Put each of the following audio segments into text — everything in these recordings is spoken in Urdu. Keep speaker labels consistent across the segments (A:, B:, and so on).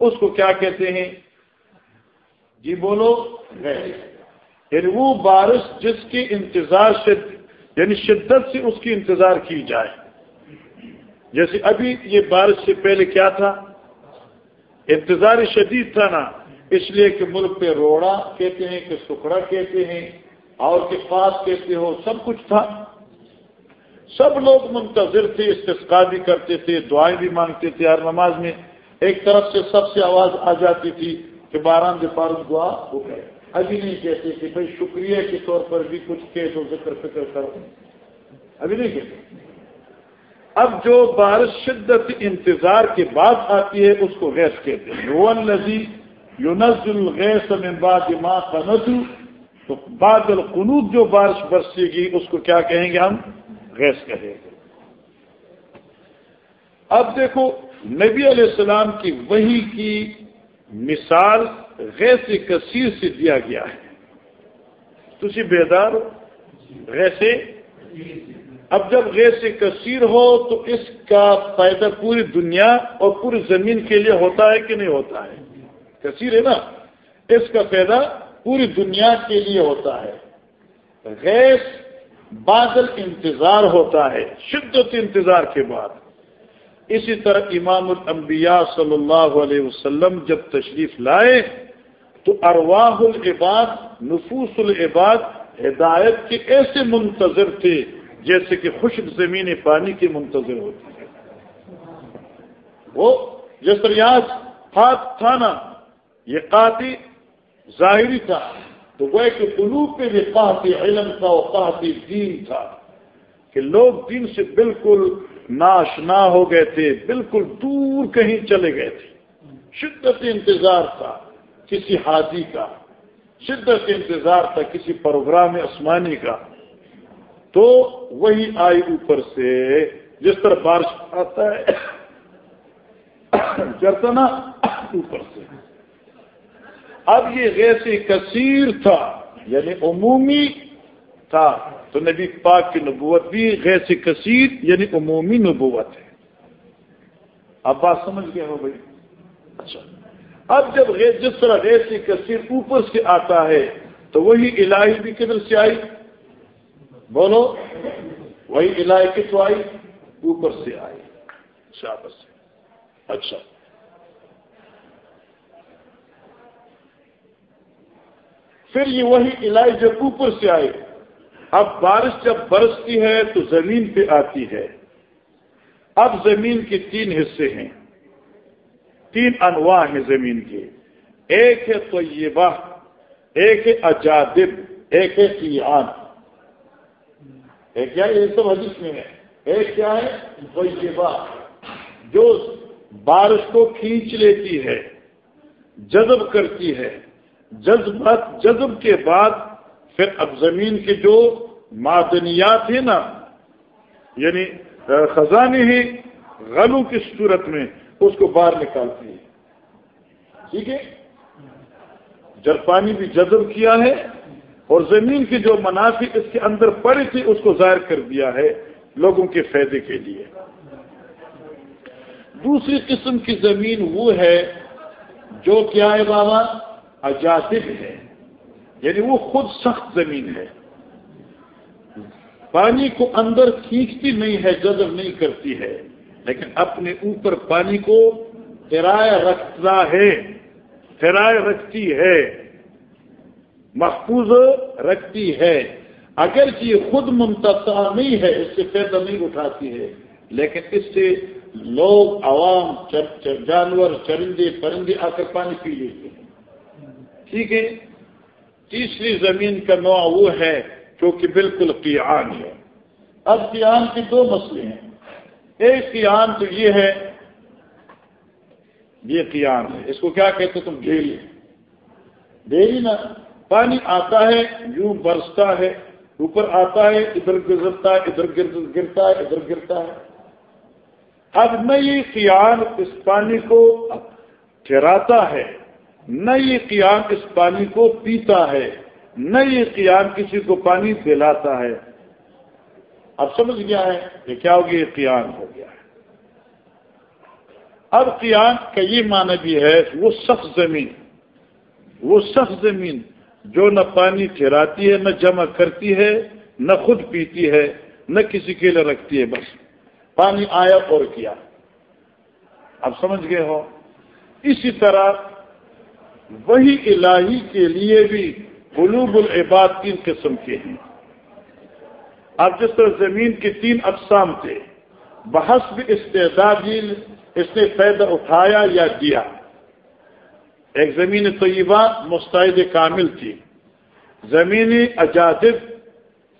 A: اس کو کیا کہتے ہیں؟ جی بولو یعنی وہ بارش جس کی انتظار سے یعنی شدت سے اس کی انتظار کی جائے۔ جیسے ابھی یہ بارش سے پہلے کیا تھا؟ انتظار شدید تھا نا، اس لیے کہ ملک پہ روڑا کہتے ہیں، کہ سکڑا کہتے ہیں، اور کہ پاس کہتے ہو، سب کچھ تھا۔ سب لوگ منتظر تھے استفقا بھی کرتے تھے، دعائیں بھی مانگتے تھے ہر نماز میں۔ ایک طرف سے سب سے آواز آ جاتی تھی کہ باران کے پار دعا ہو گئے۔ ابھی نہیں کہتے کہ بھائی شکریہ کے طور پر بھی کچھ کہ تو ذکر فکر کرو۔ ابھی نہیں کہتے۔ اب جو بارش شدت انتظار کے بعد آتی ہے، اس کو گیس کہتے ہیں۔ رون نزی یونز الغیس میں بعد ماں تو بعد القنوب جو بارش برسے گی، اس کو کیا کہیں گے ہم؟ گیس کہیں گے۔ اب دیکھو نبی علیہ السلام کی وہی کی مثال غیث کثیر سے دیا گیا ہے۔ تھی بیدار ہو؟ غیث؟ اب جب غیث کثیر ہو تو اس کا فائدہ پوری دنیا اور پوری زمین کے لیے ہوتا ہے کہ نہیں ہوتا ہے؟ کثیر ہے نا۔ اس کا فائدہ پوری دنیا کے لیے ہوتا ہے۔ غیث بادل انتظار ہوتا ہے، شدت انتظار کے بعد۔ اسی طرح امام الانبیاء صلی اللہ علیہ وسلم جب تشریف لائے تو ارواح العباد، نفوس العباد ہدایت کے ایسے منتظر تھے جیسے کہ خشک زمین پانی کے منتظر ہوتی ہے وہ جس طرح یہاں ہاتھ تھا نا، یہ قاطی ظاہری تھا، تو وہ کہ قلوب پہ بھی قاطی علم تھا وہ قاطی دین تھا کہ لوگ دین سے بالکل ناشنا ہو گئے تھے، بالکل دور کہیں چلے گئے تھے۔ شدت انتظار تھا کسی حاجی کا، شدت انتظار تھا کسی پروگرام آسمانی کا۔ تو وہی آئی اوپر سے، جس طرح بارش آتا ہے جرتنا اوپر سے۔ اب یہ غیر کثیر تھا یعنی عمومی تھا تو نبی پاک کی نبوت بھی غیر کثیر یعنی عمومی نبوت ہے۔ اب بات سمجھ گئے ہو بھائی؟ اچھا۔ اب جب جس طرح غیر کثیر اوپر سے آتا ہے، تو وہی الہی بھی کدھر سے آئی؟ بولو۔ وہی الہی کس آئی؟ اوپر سے آئی۔ شابت سے اچھا۔ پھر یہ وہی الہی جب اوپر سے آئے اب بارش جب برستی ہے تو زمین پہ آتی ہے۔ اب زمین کے تین حصے ہیں۔ تین انواع ہیں زمین کے۔ ایک ہے طیبہ، ایک ہے اجادب، ایک ہے سیان ایک کیا یہ سب حدیث میں ہے۔ ایک کیا ہے؟ طیبہ۔ جو بارش کو کھینچ لیتی ہے، جذب کرتی ہے۔ جذبات، جذب کے بعد پھر اب زمین کے جو معدنیات ہیں نا یعنی خزانے ہی غلو کی صورت میں اس کو باہر نکالتی ہے ٹھیک ہے؟ جب پانی بھی جذب کیا ہے اور زمین کی جو منافع اس کے اندر پڑی تھی، اس کو ظاہر کر دیا ہے لوگوں کے فائدے کے لیے۔ دوسری قسم کی زمین وہ ہے جو کیا ہے بابا؟ اجاسب ہے۔ یعنی وہ خود سخت زمین ہے۔ پانی کو اندر کھینچتی نہیں ہے، جذب نہیں کرتی ہے، لیکن اپنے اوپر پانی کو کرایہ رکھتا ہے کرایہ رکھتی ہے، محفوظ رکھتی ہے۔ اگر یہ خود منتقا نہیں ہے، اس سے فائدہ نہیں اٹھاتی ہے، لیکن اس سے لوگ، عوام جانور، چرندے، پرندے آ کر پانی پی لیتے ہیں۔ ٹھیک ہے؟ تیسری زمین کا نوع وہ ہے جو کہ بالکل قیان ہے۔ اب قیان کے دو مسئلے ہیں۔ ایک قیان تو یہ ہے، یہ قیان ہے۔ اس کو کیا کہتے تم؟ ڈیلی ڈیلی نا، پانی آتا ہے، یوں برستا ہے، اوپر آتا ہے، ادھر گزرتا ہے، ادھر گرتا ہے، ادھر گرتا ہے۔ اب نہ یہ قیان اس پانی کو ٹھہراتا ہے۔ نہ یہ قیام اس پانی کو پیتا ہے نہ یہ قیام کسی کو پانی دلاتا ہے۔ اب سمجھ گیا ہے کہ کیا ہو گیا؟ یہ قیام ہو گیا ہے۔ اب قیام کا یہ معنی بھی ہے، وہ سخت زمین، وہ سخت زمین جو نہ پانی ٹھہراتی ہے، نہ جمع کرتی ہے، نہ خود پیتی ہے، نہ کسی کے لیے رکھتی ہے، بس۔ پانی آیا اور کیا اب سمجھ گئے ہو؟ اسی طرح وہی الہی کے لیے بھی قلوب العباد تین قسم کے ہیں۔ اب جس طرح زمین کے تین اقسام تھے، بحث بھی استعدادی اس نے فائدہ اٹھایا یا دیا۔ ایک زمین طیبہ مستعد کامل تھی، زمین اجازب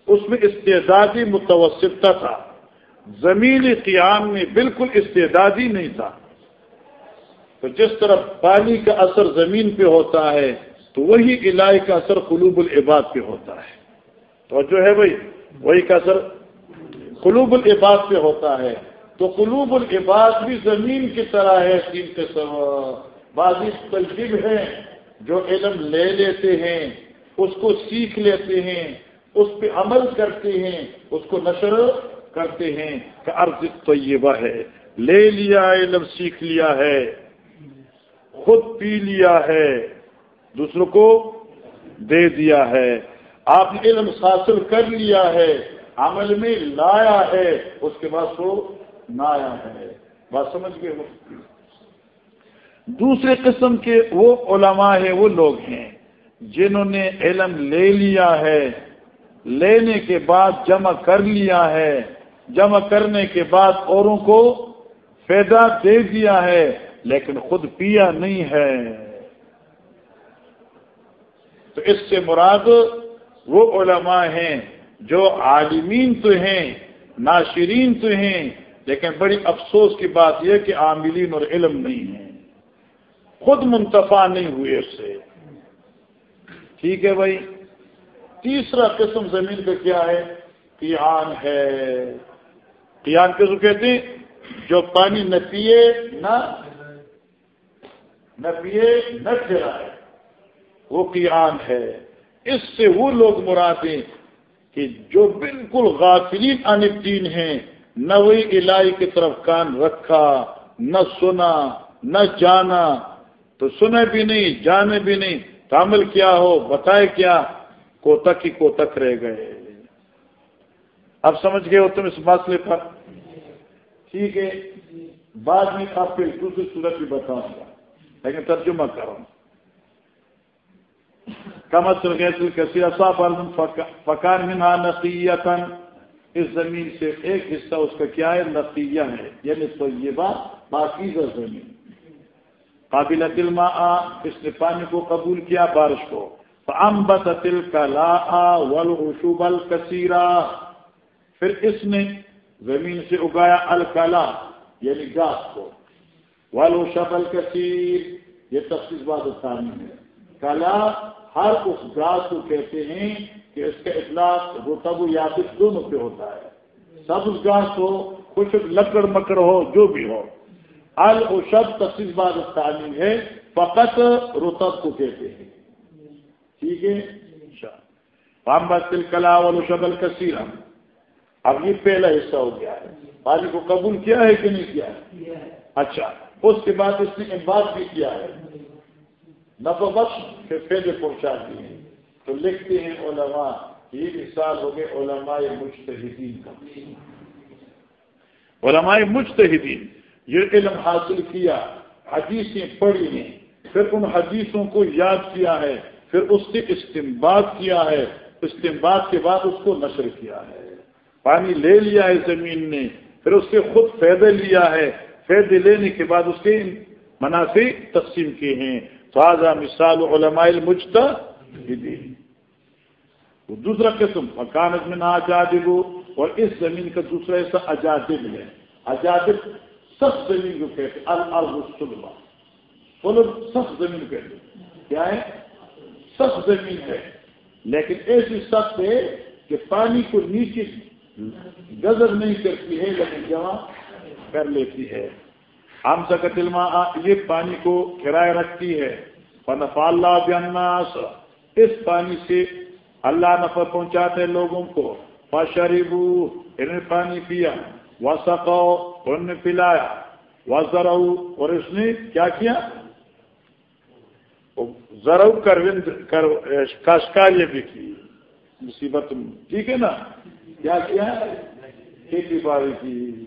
A: اس میں استعدادی متوسطہ تھا۔ زمین قیام میں بالکل استعدادی نہیں تھا۔ تو جس طرح پانی کا اثر زمین پہ ہوتا ہے، تو وہی الہی کا اثر قلوب العباد پہ ہوتا ہے۔ تو جو ہے بھائی؟ وہی کا اثر قلوب العباد پہ ہوتا ہے۔ تو قلوب العباد بھی زمین کی طرح ہے، تین قسم۔ بازی تلجیب ہیں جو علم لے لیتے ہیں، اس کو سیکھ لیتے ہیں، اس پہ عمل کرتے ہیں، اس کو نشر کرتے ہیں کہ عرض طیبہ ہے۔ لے لیا، علم سیکھ لیا ہے۔ خود پی لیا ہے، دوسروں کو دے دیا ہے۔ آپ نے علم حاصل کر لیا ہے، عمل میں لایا ہے، اس کے بعد وہ نایا ہے۔ بات سمجھ گئے دوسرے قسم کے وہ علماء ہیں، وہ لوگ ہیں جنہوں نے علم لے لیا ہے۔ لینے کے بعد جمع کر لیا ہے۔ جمع کرنے کے بعد اوروں کو فائدہ دے دیا ہے۔ لیکن خود پیا نہیں ہے۔ تو اس سے مراد وہ علماء ہیں جو عالمین تو ہیں، ناشرین تو ہیں، لیکن بڑی افسوس کی بات یہ کہ عاملین اور علم نہیں ہیں۔ خود منتفع نہیں ہوئے اس سے۔ ٹھیک ہے بھائی۔ تیسرا قسم زمین کا کیا ہے؟ قیان ہے۔ قیان کس کہتے ہیں؟ جو پانی نہ پیے، نہ نہ پیے نہ کھلائے وہ قیان ہے۔ اس سے وہ لوگ مرادیں کہ جو بالکل غافلین ان دین ہیں، نہ وہی الہی کی طرف کان رکھا، نہ سنا، نہ جانا۔ تو سنے بھی نہیں، جانے بھی نہیں۔ تعمل کیا ہو؟ بتائے کیا؟ کو تک ہی کو تک رہ گئے۔ اب سمجھ گئے ہو تم اس مسئلے پر؟ ٹھیک ہے۔ بعد میں آپ کو دوسری صورت بھی بتاؤں گا۔ لیکن ترجمہ کرو۔ کم اصل گیس کسی اصاف فکان منہا نقیتن اس زمین سے ایک حصہ اس کا کیا ہے؟ نقیہ ہے۔ یعنی تو یہ بات باقی زمین۔ قابل دل اس نے پانی کو قبول کیا بارش کو۔ امبت تل کا لا ولشوب الکثیرا پھر اس نے زمین سے اگایا الکلا یعنی گاس کو۔ والو شب الکثیر یہ تفصیل بات ثانی ہے۔ کلا ہر اس گاس کو کہتے ہیں کہ اس کا اطلاق رتب یا دونوں پہ ہوتا ہے۔ سب اس گاس ہو کچھ لکڑ مکڑ ہو جو بھی ہو۔ الشب تفصیل بات تعلیم ہے فقط رتب کو کہتے ہیں۔ ٹھیک ہے؟ کلا والو شبل کثیر۔ اب یہ پہلا حصہ ہو گیا ہے۔ پانی کو قبول کیا ہے کہ نہیں کیا ہے۔ اچھا۔ اس کے بعد اس نے بات بھی کیا ہے۔ نفع بخش پھر پہلے پہنچا دیے۔ تو لکھتے ہیں علماء، یہ مثال ہو گئے علماء مشتحدین کا۔ علماء مشتحدین یہ علم حاصل کیا، حدیثیں پڑھی ہیں، پھر ان حدیثوں کو یاد کیا ہے، پھر اس سے استمباد کیا ہے استمباد کے بعد اس کو نشر کیا ہے۔ پانی لے لیا ہے زمین نے، پھر اس سے خود فائدہ لیا ہے۔ فائدے لینے کے بعد اس کے منافع تقسیم کیے ہیں۔ فاضا مثال علماء المجتا دوسرا قسم مکانت میں نہ اجادب اور اس زمین کا دوسرا ایسا اجادب ہے۔ اجادب سخت زمین کو کہتے البا بولو سخت زمین کہتے کیا ہے؟ سخت زمین ہے۔ لیکن ایسی سخت ہے کہ پانی کو نیچے گزر نہیں کرتی ہے، لیکن جمع کر لیتی ہے۔ ہم سکت علما یہ پانی کو کرایہ رکھتی ہے۔ فنفا اللہ بناس اس پانی سے اللہ نفر پہنچاتے لوگوں کو۔ فشریبو انہوں نے پانی پیا۔ وسقو، انہوں نے پلایا۔ ذرا اور اس نے کیا کیا؟ ذرا کاشکاری بھی کی۔ مصیبت ٹھیک ہے نا؟ کیا کیا؟ کھیتی باڑی کی۔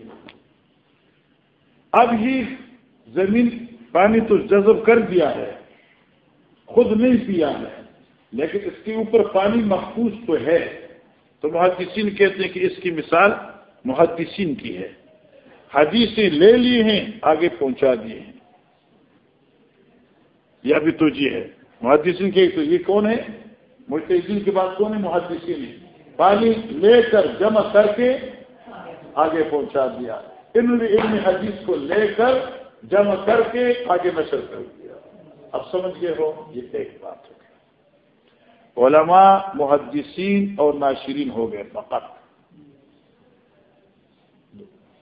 A: اب یہ زمین پانی تو جذب کر دیا ہے، خود نہیں پیا ہے، لیکن اس کے اوپر پانی محفوظ تو ہے۔ تو محدثین کہتے ہیں کہ اس کی مثال محدثین کی ہے۔ حدیثیں لے لیے ہیں، آگے پہنچا دیے ہیں۔ یہ ابھی تو جی ہے۔ محدثین کے تو یہ کون ہے؟ مجھے کی بات کون ہے؟ محدثین پانی لے کر جمع کر کے آگے پہنچا دیا۔ انہوں نے علم حدیث کو لے کر جمع کر کے آگے نشر کر دیا۔ اب سمجھ گئے ہو، یہ ایک بات ہو علماء، محدثین اور ناشرین ہو گئے فقط۔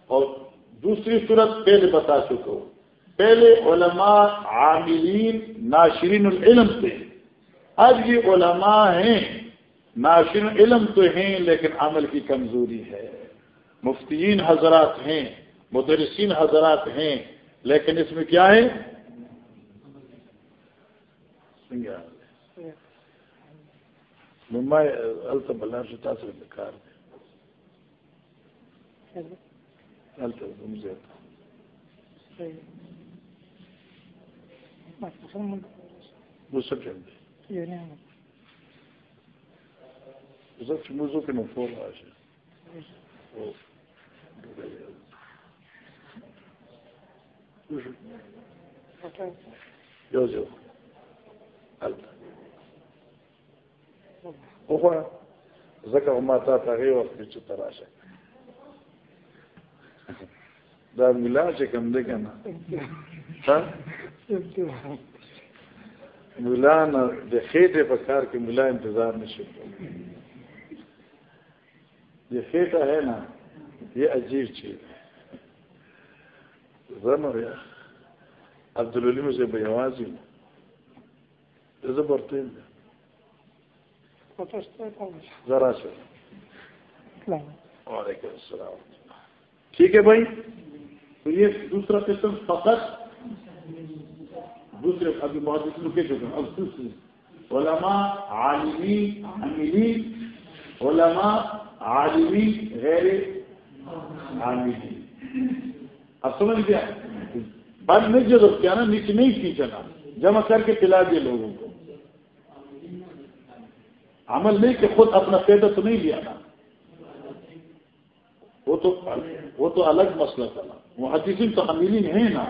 A: اور دوسری صورت پہلے بتا چکو پہلے علماء عاملین، ناشرین العلم تھے۔ اب یہ علماء ہیں۔ ناشرین علم تو ہیں، لیکن عمل کی کمزوری ہے۔ مفتین حضرات ہیں۔ مدرسین حضرات ہیں، لیکن اس میں کیا ہے؟ ممبئی سے تاثر موضوع کے مفہوم آج ہے Joseph. Alta. وخوره ځکه ما تا ته هغې وخت کې چې ته راشه دا ملا چې کوم دی که نه ملا نه د خېټې په کار کې ملا انتظار نشي یہ خېټه ہے نا یہ عجیب چیز ہے زما بیا عبدالعلیم سے بھائی آواز ہی زبرتے ذرا سے وعلیکم السلام. ٹھیک ہے بھائی؟ تو یہ دوسرا قسم فقط دوسرے ابھی بہت رکے چکے ہیں. اب دوسری علماء عالمی عاملی علماء عالمی غیر عاملی اب سمجھ گیا؟ بند نہیں ضرورت کیا نا، نیچے نہیں کھینچنا جمع کر کے پلا دیا لوگوں کو۔ عمل نہیں کہ خود اپنا پیدا تو نہیں لیا نا وہ تو وہ تو الگ مسئلہ تھا۔ نا محدثین تو حمیلین ہیں نا۔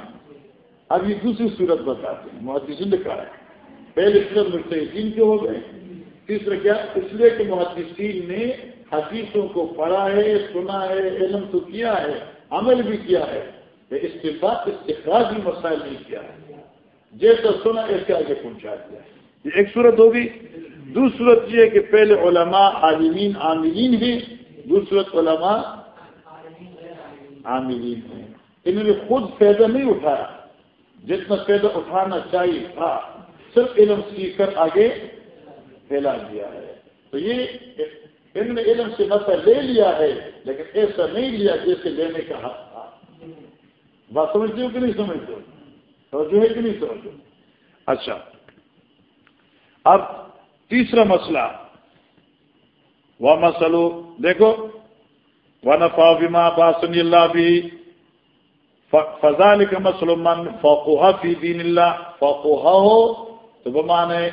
A: اب یہ دوسری صورت بتاتے ہیں۔ محدثین نے کہا ہے، پہلے صورت مرتحسین کے ہو گئے، تیسرا کیا؟ اس لیے کہ محدثین نے حدیثوں کو پڑھا ہے، سنا ہے، علم تو کیا ہے، عمل بھی کیا ہے۔ اس کے بعد استخراج بھی مسائل نہیں کیا ہے۔ جیسا سنا، اس کے آگے پہنچا دیا یہ ایک صورت ہوگی۔ دوسری صورت یہ ہے کہ پہلے علماء عالمین عاملین ہیں دوسری صورت علماء عاملین ہیں۔ انہوں نے خود فائدہ نہیں اٹھایا۔ جتنا فائدہ اٹھانا چاہیے تھا، صرف علم سیکھ کر آگے پھیلا دیا ہے۔ تو یہ انہوں نے علم سے نفع لے لیا ہے، لیکن ایسا نہیں لیا جیسے لینے کا حق تھا بات سمجھتے ہو کہ نہیں سمجھتے ہو؟ جو ہے کہ نہیں سمجھتے اچھا۔ اب تیسرا مسئلہ۔ وہ مسلو دیکھو۔ و نفا بیما باسنی اللہ بھی فضال کا مسلمان فوقوہ فی دین اللہ فوقوہ ہو تو بمانے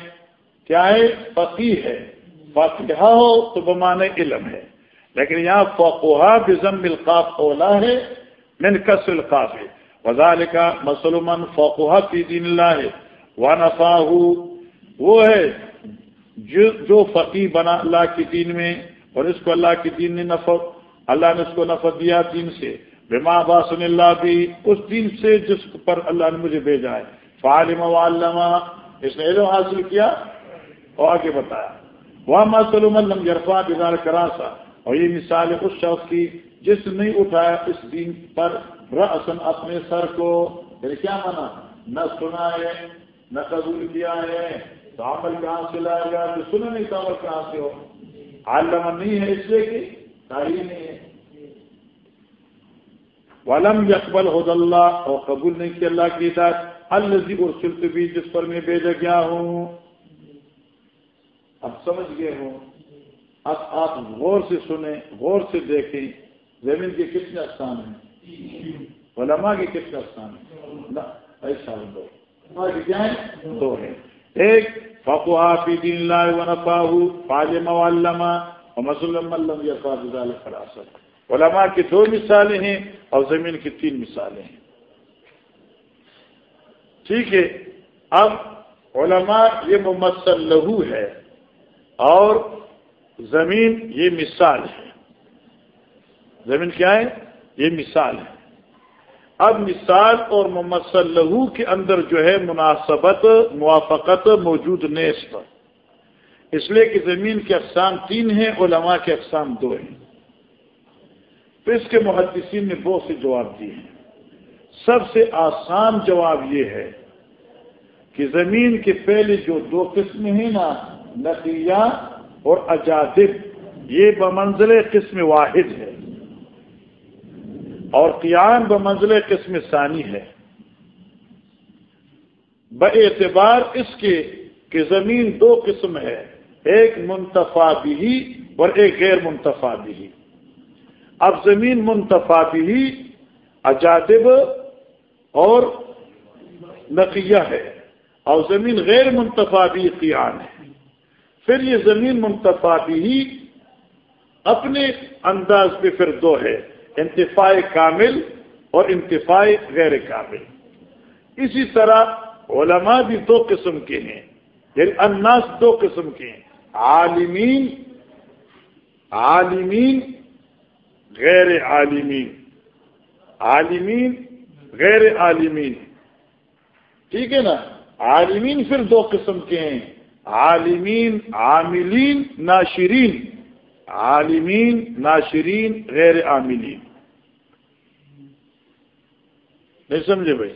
A: کیا ہے؟ فقی ہے۔ فاتحہ ہو تو بمانے علم ہے۔ لیکن یہاں فوقوہ بزم القاف اولا ہے۔ من کسر القاف ہے وزال کا مسلمان فی دین اللہ. وہ ہے جو جو فقی بنا اللہ کی دین میں اور اس کو اللہ کی دین نے نفع، اللہ نے اس کو نفع دیا دین سے. بما باسن اللہ بھی اس دین سے جس پر اللہ نے مجھے بھیجا ہے. فعالم و علامہ اس نے علم حاصل کیا اور آگے بتایا. وہ مسلم الم جرفا بزار کراسا اور یہ مثال اس شخص کی جس نے نہیں اٹھایا اس دین پر رسن اپنے سر کو۔ پھر کیا مانا؟ نہ سنا ہے، نہ قبول کیا ہے، تو عمل کہاں سے لائے گا تو سنا نہیں تو عمل کہاں سے ہو؟ عالم نہیں ہے اس لیے کہ تاریخ نہیں ہے۔ ولم یقبل حد اللہ اور قبول نہیں کیا اللہ کی ہدایت۔ الزی اور سلط بھی جس پر میں بھیجا گیا ہوں۔ اب سمجھ گئے ہوں۔ اب آپ غور سے سنیں، غور سے دیکھیں، زمین کے کتنے استان ہیں؟ علماء کے کتنے استان ہیں؟ ایسا دو۔ کیا ہے دو ہیں۔ ایک فقوا فی دین اللہ و نفاہ فاجم وعلما ومسلم لم يفعل ذلك فلا علماء کی دو مثالیں ہیں اور زمین کی تین مثالیں ہیں۔ ٹھیک ہے، اب علماء یہ ممثل لہو ہے اور زمین یہ مثال ہے۔ زمین کیا ہے؟ یہ مثال ہے۔ اب مثال اور ممثل لہو کے اندر جو ہے مناسبت، موافقت موجود نیست۔ اس لیے کہ زمین کے اقسام تین ہیں، علماء کے اقسام دو ہیں۔ تو اس کے محدثین نے بہت سے جواب دیے ہیں۔ سب سے آسان جواب یہ ہے کہ زمین کے پہلے جو دو قسم ہیں نا، نقیہ اور اجادب یہ بمنزل قسم واحد ہے۔ اور قیام بمنزل قسم ثانی ہے۔ اعتبار اس کے کہ زمین دو قسم ہے، ایک منتفا بھی اور ایک غیر منتفا بھی اب زمین منتفا بھی اجادب اور نقیہ ہے، اور زمین غیر منتفا بھی قیان ہے۔ پھر یہ زمین منتفا بھی اپنے انداز پہ پھر دو ہے، انتفاع کامل اور انتفاع غیر کامل۔ اسی طرح علماء بھی دو قسم کے ہیں یعنی اناس دو قسم کے ہیں، عالمین عالمین غیر عالمین۔ عالمین غیر عالمین۔ ٹھیک ہے نا؟ عالمین پھر دو قسم کے ہیں۔ عالمین، عاملین، ناشرین. عالمین، ناشرین، غیر عاملین. نہیں سمجھے بھائی؟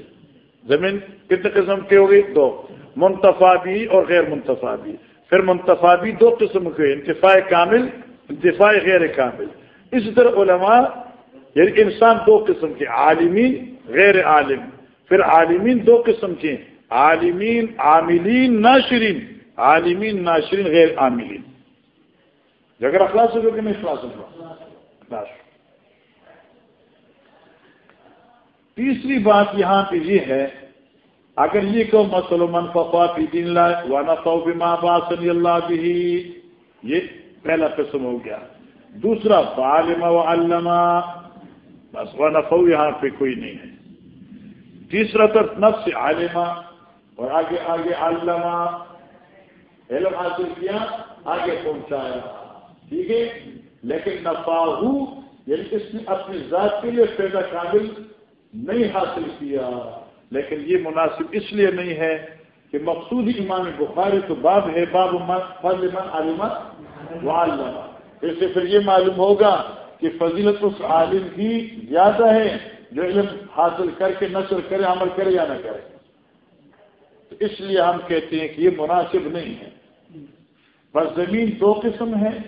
A: زمین کتنے قسم کی ہوگی؟ دو. منتفا بھی اور غیر منتفا بھی. پھر منتفا بھی دو قسم کے انتفاع کامل، انتفاع غیر کامل. اسی طرح علماء یعنی انسان دو قسم کے عالمین، غیر عالم. پھر عالمین دو قسم کے عالمین، عاملین، ناشرین. عالمین، ناشرین، غیر عاملین. جگر اخلاص ہو کہ نہیں اخلاص ہو تیسری بات یہاں پہ یہ ہے، اگر یہ کہ مسلمان فقا فی دین اللہ وانا فو بما باسنی اللہ بھی یہ پہلا قسم ہو گیا. دوسرا فعالم و علما بس وانا فو یہاں پہ کوئی نہیں ہے. تیسرا طرف، نفس عالمہ اور آگے آگے علما علم حاصل کیا، آگے پہنچایا۔ ٹھیک ہے؟ لیکن نفاہو یعنی اس نے اپنی ذات کے لیے پیدا کامل نہیں حاصل کیا۔ لیکن یہ مناسب اس لیے نہیں ہے کہ مقصود امام بخاری تو باب ہے، باب فضل عالمت و اس سے پھر یہ معلوم ہوگا کہ فضیلت اس عالم کی زیادہ ہے جو علم حاصل کر کے نشر کرے، عمل کرے یا نہ کرے۔ اس لیے ہم کہتے ہیں کہ یہ مناسب نہیں ہے۔ بس زمین دو قسم ہے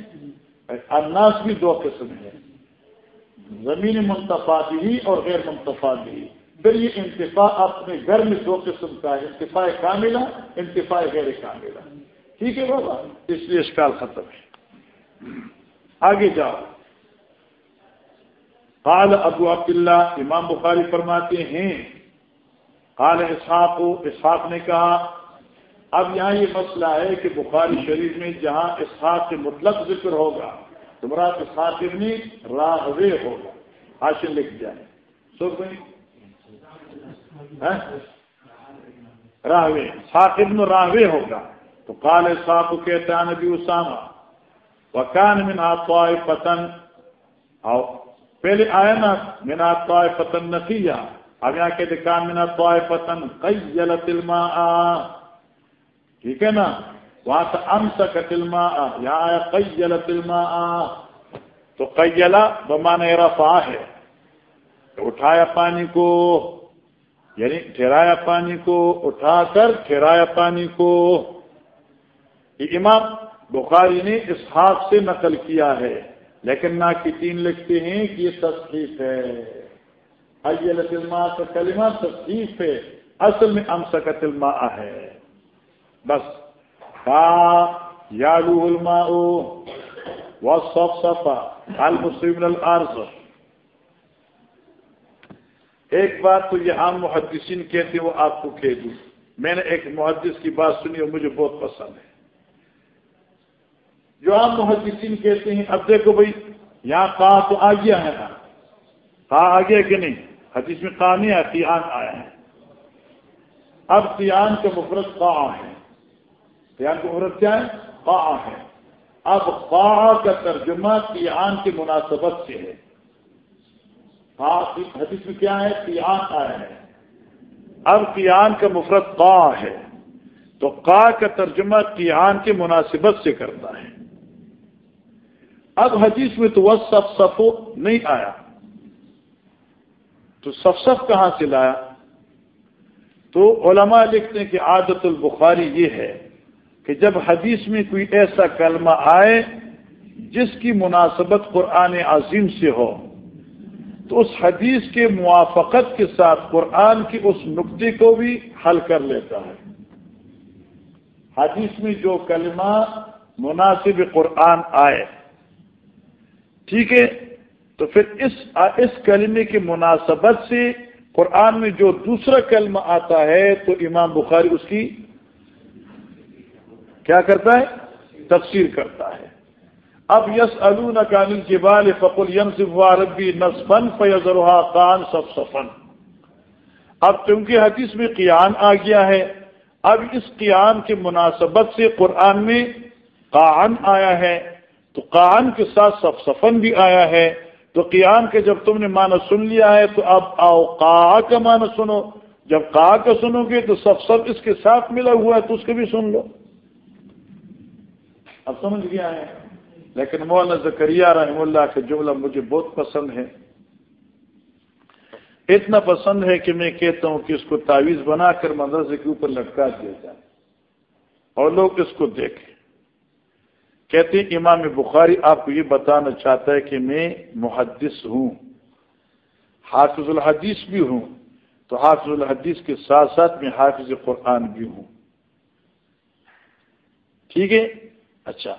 A: اناس بھی دو قسم ہے زمین منتفا بھی اور غیر منتفا بھی۔ پھر یہ انتفاع اپنے گھر میں دو قسم کا ہے۔ انتفاع کاملہ، انتفاع غیر کاملہ۔ ٹھیک ہے بابا؟ اس لیے اشکال ختم ہے۔ آگے جاؤ۔ قال ابو عبداللہ، امام بخاری فرماتے ہیں قال اسحاق اسحاق نے کہا، اب یہاں یہ مسئلہ ہے کہ بخاری شریف میں جہاں اسحاق کے مطلق ذکر ہوگا تمہارا اسحاق ابن راہوے ہوگا۔ حاصل لکھ جائے سو ہاں؟ راہوے ساق ابن راہوے ہوگا۔ تو کال صاحب کہتے ہیں نبی اسامہ، وکان من آتوائی پتن آؤ پہلے آیا نا، من آتوائی پتن نتیجہ اب یہاں کہتے کان من آتوائی پتن قیلت الماء۔ ٹھیک ہے نا؟ وہاں سے ام تک تلما یہاں آیا قیل تلما تو قیلا بمان رفا ہے۔ اٹھایا پانی کو یعنی ٹھہرایا پانی کو، اٹھا کر ٹھہرایا پانی کو۔ یہ امام بخاری نے اس ہاتھ سے نقل کیا ہے، لیکن نہ کی تین لکھتے ہیں کہ یہ تصدیق ہے۔ حیلت الماء کا کلمہ تصدیق ہے، اصل میں امسکت الماء ہے۔ بس۔ کا یا لو الماء و صف المسلم الارض۔ ایک بات تو یہ عام محدثین کہتے وہ آپ کو کہہ دوں۔ میں نے ایک محدث کی بات سنی اور مجھے بہت پسند ہے۔ جو عام محدثین کہتے ہیں، اب دیکھو بھائی، یہاں کہاں تو آ گیا ہے نا۔ کہاں آ گیا کہ نہیں؟ حدیث میں کہاں نہیں آیا ہے۔ اب قیان کا مفرت کہاں ہے قیان کا مفرت کیا ہے کہاں ہے اب قا کا ترجمہ قیان کی مناسبت سے ہے۔ حدیث میں کیا ہے؟ قیان آیا ہے۔ اب قیان کا مفرت قا ہے۔ تو قا کا ترجمہ قیان کی مناسبت سے کرتا ہے۔ اب حدیث میں تو وہ سف سفو نہیں آیا۔ تو سف سف کہاں سے لایا؟ تو علماء لکھتے ہیں کہ عادت البخاری یہ ہے کہ جب حدیث میں کوئی ایسا کلمہ آئے جس کی مناسبت قرآن عظیم سے ہو، تو اس حدیث کے موافقت کے ساتھ قرآن کی اس نقطے کو بھی حل کر لیتا ہے۔ حدیث میں جو کلمہ مناسب قرآن آئے، ٹھیک ہے؟ تو پھر اس اس کلمے کی مناسبت سے قرآن میں جو دوسرا کلمہ آتا ہے تو امام بخاری اس کی کیا کرتا ہے؟ تفسیر کرتا ہے۔ اب یس الکان کے بال فقل یم ربی نصفن فیضرا کان سب سفن اب چونکہ حدیث میں قیان آ گیا ہے، اب اس قیام کی مناسبت سے قرآن میں قان آیا ہے، تو قان کے ساتھ سب سفن بھی آیا ہے۔ تو قیام کے جب تم نے معنی سن لیا ہے تو اب آؤ کا کا معنی سنو جب کا کا سنو گے تو سب سب اس کے ساتھ ملا ہوا ہے تو اس کو بھی سن لو۔ اب سمجھ گیا ہے۔ لیکن مولانا زکریہ رحم اللہ کا جملہ مجھے بہت پسند ہے۔ اتنا پسند ہے کہ میں کہتا ہوں کہ اس کو تعویذ بنا کر مدرسے کے اوپر لٹکا دیا جائے اور لوگ اس کو دیکھیں۔ کہتے ہیں امام بخاری، آپ کو یہ بتانا چاہتا ہے کہ میں محدث ہوں، حافظ الحدیث بھی ہوں، تو حافظ الحدیث کے ساتھ ساتھ میں حافظ قرآن بھی ہوں۔ ٹھیک ہے؟ اچھا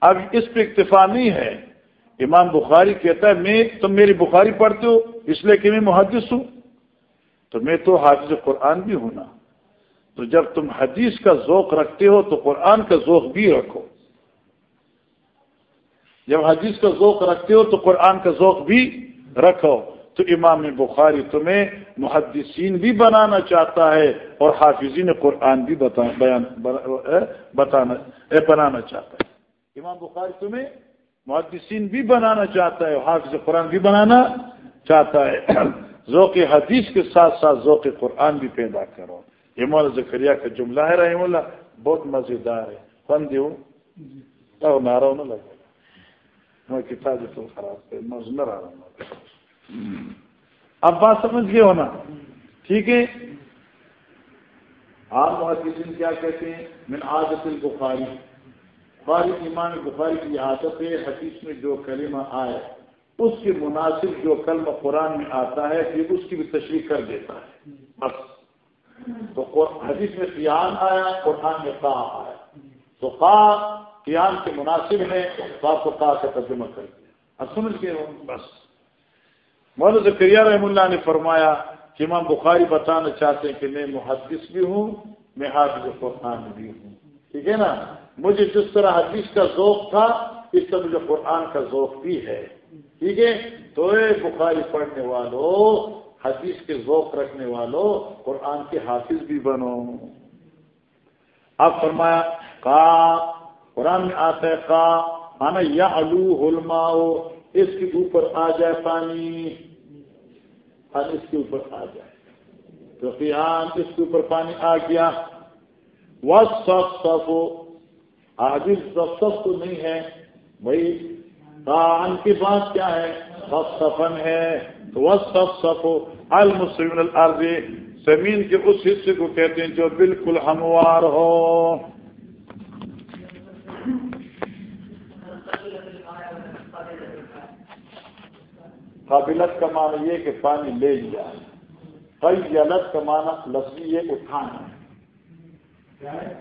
A: اب اس پہ اکتفا نہیں ہے۔ امام بخاری کہتا ہے، میں تم میری بخاری پڑھتے ہو، اس لیے کہ میں محدث ہوں۔ تو میں تو حافظ قرآن بھی ہوں نا۔ تو جب تم حدیث کا ذوق رکھتے ہو، تو قرآن کا ذوق بھی رکھو۔ جب حدیث کا ذوق رکھتے ہو تو قرآن کا ذوق بھی رکھو۔ تو امام بخاری تمہیں محدثین بھی بنانا چاہتا ہے اور حافظین قرآن بھی بتانا بنانا چاہتا ہے۔ امام بخاری تمہیں محدثین بھی بنانا چاہتا ہے حافظ قرآن بھی بنانا چاہتا ہے۔ ذوق حدیث کے ساتھ ساتھ ذوق قرآن بھی پیدا کرو۔ امام ذکریہ کا جملہ ہے رحم اللہ بہت مزیدار ہے۔ فن دیو۔ نارا نہ لگا۔ میں کتاب تو خراب نظر آ رہا ہوں اب بات سمجھ گئے ہونا۔ ٹھیک ہے؟ آپ محدثین کیا کہتے ہیں؟ میں عادت البخاری۔ بخاری ایمان بخاری کی عادت ہے، حدیث میں جو کلمہ آئے، اس کے مناسب جو کلمہ قرآن میں آتا ہے، پھر اس کی بھی تشریح کر دیتا ہے۔ بس۔ تو حدیث میں قیان آیا، قرآن میں قا آیا۔ تو قا قیام کے مناسب ہے تو آپ کو کہا کا ترجمہ کر دیا۔ اب سمجھ کے بس۔ محمد ذکریہ رحم اللہ نے فرمایا کہ امام بخاری بتانا چاہتے ہیں کہ میں محدث بھی ہوں، میں حافظ قرآن بھی ہوں۔ ٹھیک ہے نا؟ مجھے جس طرح حدیث کا ذوق تھا، اس طرح مجھے قرآن کا ذوق بھی ہے۔ ٹھیک ہے؟ تو اے بخاری پڑھنے والوں حدیث کے ذوق رکھنے والوں قرآن کے حافظ بھی بنو۔ اب فرمایا کا قرآن میں آتا ہے کا مانا یا الو اس کے اوپر آ جائے پانی۔ اور اس کے اوپر آ جائے۔ تو فیان اس کے اوپر پانی آ گیا۔ وہ سب سب آج سب سب تو نہیں ہے۔ بھائی کان کی بات کیا ہے؟ سب سفن ہے۔ تو وہ سب سب المسلم الارض زمین کے اس حصے کو کہتے ہیں جو بالکل ہموار ہو۔ قابلت کا معنی یہ کہ پانی لے لیا قیلت کا معنی لفظی یہ اٹھانا ہے۔